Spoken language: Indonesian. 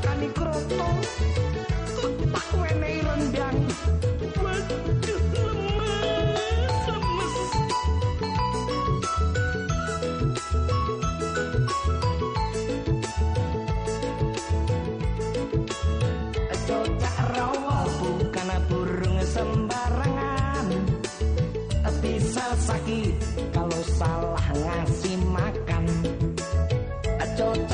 makani kroto tak wenehi rendang. Waduh lemes lemes. Cocak rawa bukan burung sembarangan. Bisa sakit kalau salah ngasih makan. Cocak